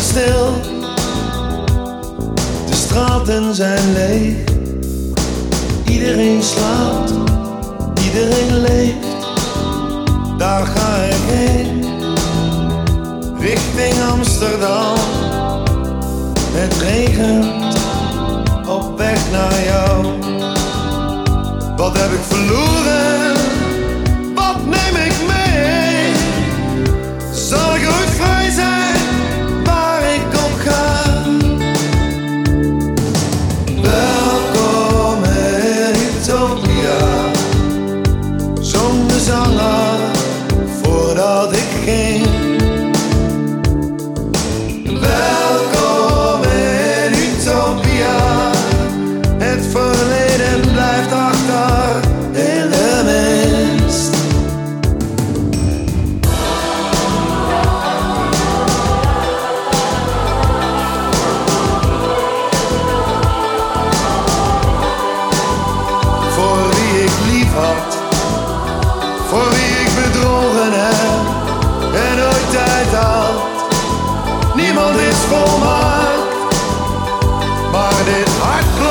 stil. De straten zijn leeg. Iedereen slaapt, iedereen leeft. Daar ga ik heen, richting Amsterdam. Het regent op weg naar jou. Wat heb ik verloren? for mij. Maar dit hart